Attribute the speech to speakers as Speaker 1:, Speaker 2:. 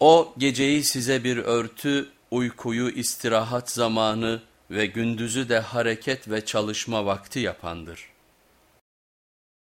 Speaker 1: O geceyi size bir örtü, uykuyu istirahat zamanı ve gündüzü de hareket ve çalışma vakti yapandır.